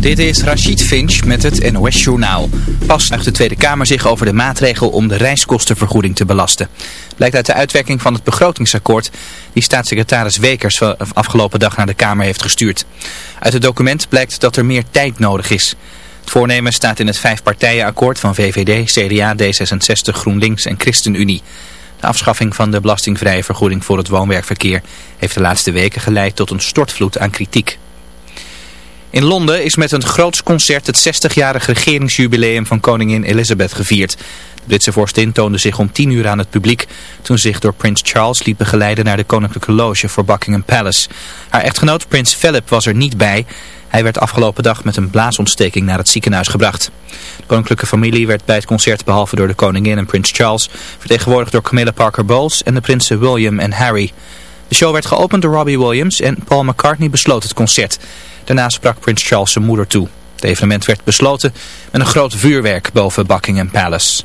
Dit is Rachid Finch met het NOS Journaal. Pas zegt de Tweede Kamer zich over de maatregel om de reiskostenvergoeding te belasten. Blijkt uit de uitwerking van het begrotingsakkoord die staatssecretaris Wekers afgelopen dag naar de Kamer heeft gestuurd. Uit het document blijkt dat er meer tijd nodig is. Het voornemen staat in het vijfpartijenakkoord van VVD, CDA, D66, GroenLinks en ChristenUnie. De afschaffing van de belastingvrije vergoeding voor het woonwerkverkeer heeft de laatste weken geleid tot een stortvloed aan kritiek. In Londen is met een groots concert het 60-jarig regeringsjubileum van koningin Elizabeth gevierd. De Britse vorstin toonde zich om 10 uur aan het publiek toen zich door prins Charles liet begeleiden naar de koninklijke loge voor Buckingham Palace. Haar echtgenoot prins Philip was er niet bij. Hij werd afgelopen dag met een blaasontsteking naar het ziekenhuis gebracht. De koninklijke familie werd bij het concert behalve door de koningin en prins Charles vertegenwoordigd door Camilla Parker Bowles en de prinsen William en Harry. De show werd geopend door Robbie Williams en Paul McCartney besloot het concert. Daarna sprak Prins Charles zijn moeder toe. Het evenement werd besloten met een groot vuurwerk boven Buckingham Palace.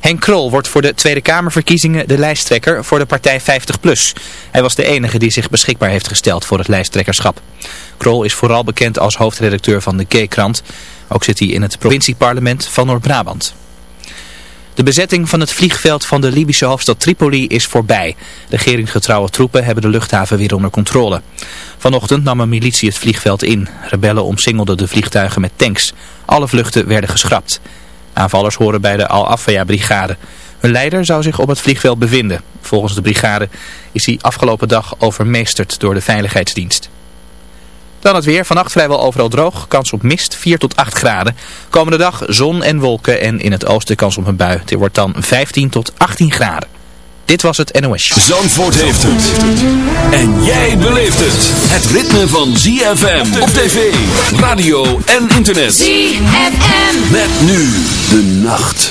Henk Krol wordt voor de Tweede Kamerverkiezingen de lijsttrekker voor de partij 50PLUS. Hij was de enige die zich beschikbaar heeft gesteld voor het lijsttrekkerschap. Krol is vooral bekend als hoofdredacteur van de G-krant. Ook zit hij in het provincieparlement van Noord-Brabant. De bezetting van het vliegveld van de Libische hoofdstad Tripoli is voorbij. Regeringsgetrouwe troepen hebben de luchthaven weer onder controle. Vanochtend nam een militie het vliegveld in. Rebellen omsingelden de vliegtuigen met tanks. Alle vluchten werden geschrapt. Aanvallers horen bij de Al-Afaya-brigade. Hun leider zou zich op het vliegveld bevinden. Volgens de brigade is hij afgelopen dag overmeesterd door de veiligheidsdienst. Dan het weer. Vannacht vrijwel overal droog. Kans op mist 4 tot 8 graden. Komende dag zon en wolken en in het oosten kans op een bui. Het wordt dan 15 tot 18 graden. Dit was het NOS. Zandvoort heeft het. En jij beleeft het. Het ritme van ZFM op tv, radio en internet. ZFM. Met nu de nacht.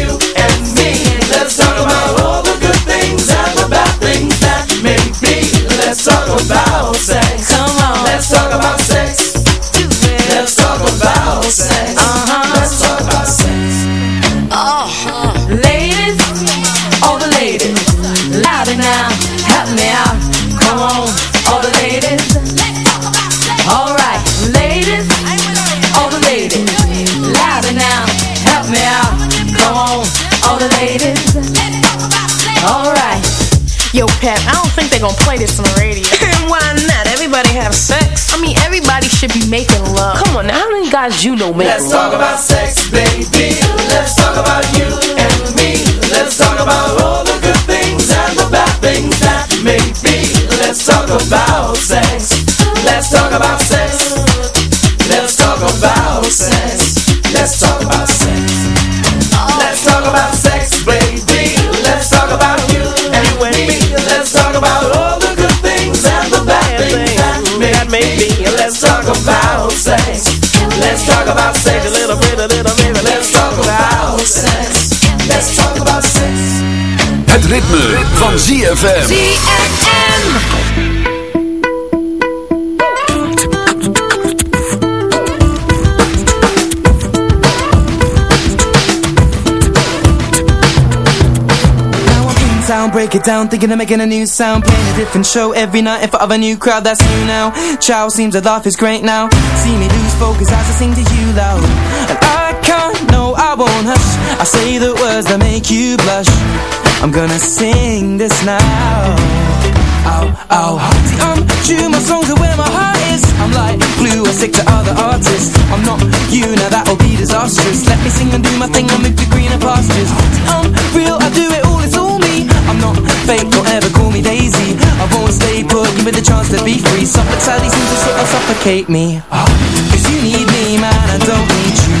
making love. Come on, now, how many guys you know make Let's love? talk about sex, baby. Let's talk about you and me. Let's talk about all the good things and the bad things that may be. Let's talk about sex. Let's talk about about sex. A little bit, a little bit. Let's talk about sex. Let's talk about sex. Het ritme, van ZFM. ZFM. Now I'm in town, break it down, thinking of making a new sound Playing a different show every night in front of a new crowd that's new now Chow seems to laugh is great now See me lose focus as I sing to you loud. And I can't, no I won't hush. I say the words that make you blush. I'm gonna sing this now. Ow, ow See I'm true, my songs are where my heart is. I'm like blue or sick to other artists. I'm not you, now that'll be disastrous. Let me sing and do my thing, I'll move to greener pastures. See I'm real, I do it all, it's all me. I'm not fake, don't ever call me Daisy. I won't stay put, give me the chance to be free. Hospitality seems to sort of suffocate me man, I don't need you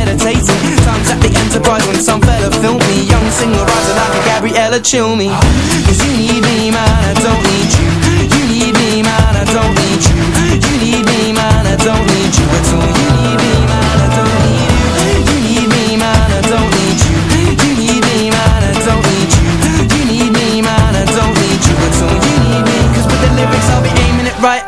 meditating. Times at the Enterprise when some fella filmed me. Young singer rising like a Gabriella chill me. Cause you need me man, I don't need you. You need me man, I don't need you. You need me man, I don't need you at all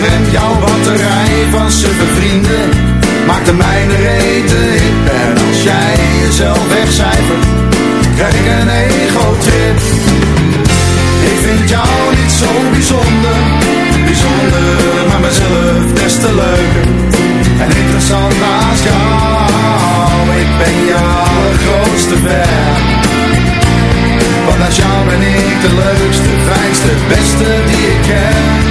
Jouw batterij van supervrienden vrienden. Maak de mijne reten hip. En als jij jezelf wegcijfert, krijg ik een ego-trip. Ik vind jou niet zo bijzonder. Bijzonder, maar mezelf des te leuker. En interessant naast jou. Ik ben jouw grootste fan. Want als jou ben ik de leukste, fijnste, beste die ik ken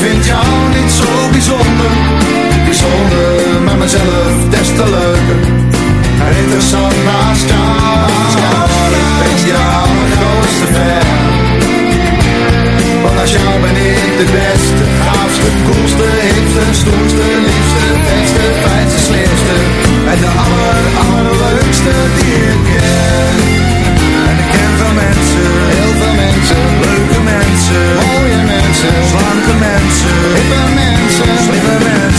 vind jou niet zo bijzonder. Bijzonder, maar mezelf des te leuker. Interessant naast jou Ik ben jouw grootste fan? Want als jou ben ik de beste Gaafste, koelste, hipste, stoerste Liefste, beste, fijnste, slimste. En de aller, allerleukste die ik ken. En ik ken veel mensen Heel veel mensen Leuke mensen mensen, slanke mensen, hippe mensen, slimme mensen.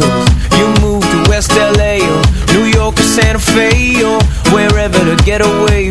miracles You moved to West L.A. or New York or Santa Fe or Wherever to get away